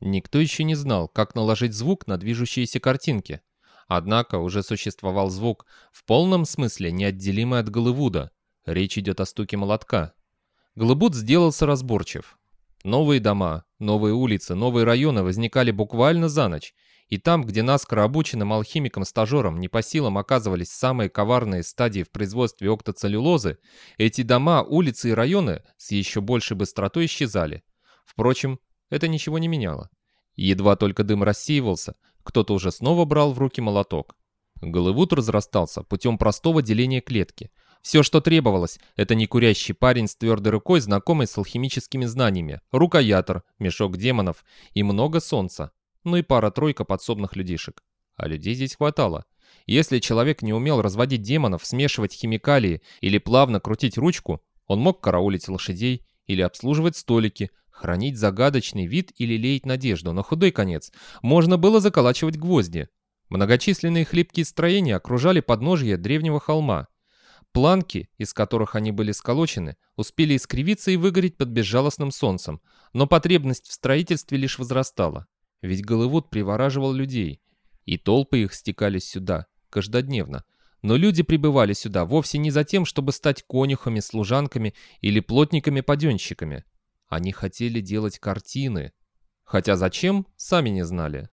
Никто еще не знал, как наложить звук на движущиеся картинки. Однако уже существовал звук, в полном смысле неотделимый от Голливуда. Речь идет о стуке молотка. Голливуд сделался разборчив. Новые дома, новые улицы, новые районы возникали буквально за ночь, и там, где наскоро обученным алхимикам-стажерам не по силам оказывались самые коварные стадии в производстве октоцеллюлозы, эти дома, улицы и районы с еще большей быстротой исчезали. Впрочем, это ничего не меняло. Едва только дым рассеивался, кто-то уже снова брал в руки молоток. Голливуд разрастался путем простого деления клетки. Все, что требовалось, это некурящий парень с твердой рукой, знакомый с алхимическими знаниями, рукоятор, мешок демонов и много солнца, ну и пара-тройка подсобных людишек. А людей здесь хватало. Если человек не умел разводить демонов, смешивать химикалии или плавно крутить ручку, он мог караулить лошадей или обслуживать столики, хранить загадочный вид или леять надежду. На худой конец можно было заколачивать гвозди. Многочисленные хлипкие строения окружали подножье древнего холма. Планки, из которых они были сколочены, успели искривиться и выгореть под безжалостным солнцем, но потребность в строительстве лишь возрастала. Ведь Голливуд привораживал людей, и толпы их стекались сюда, каждодневно. Но люди прибывали сюда вовсе не за тем, чтобы стать конюхами, служанками или плотниками-паденщиками. Они хотели делать картины. Хотя зачем, сами не знали.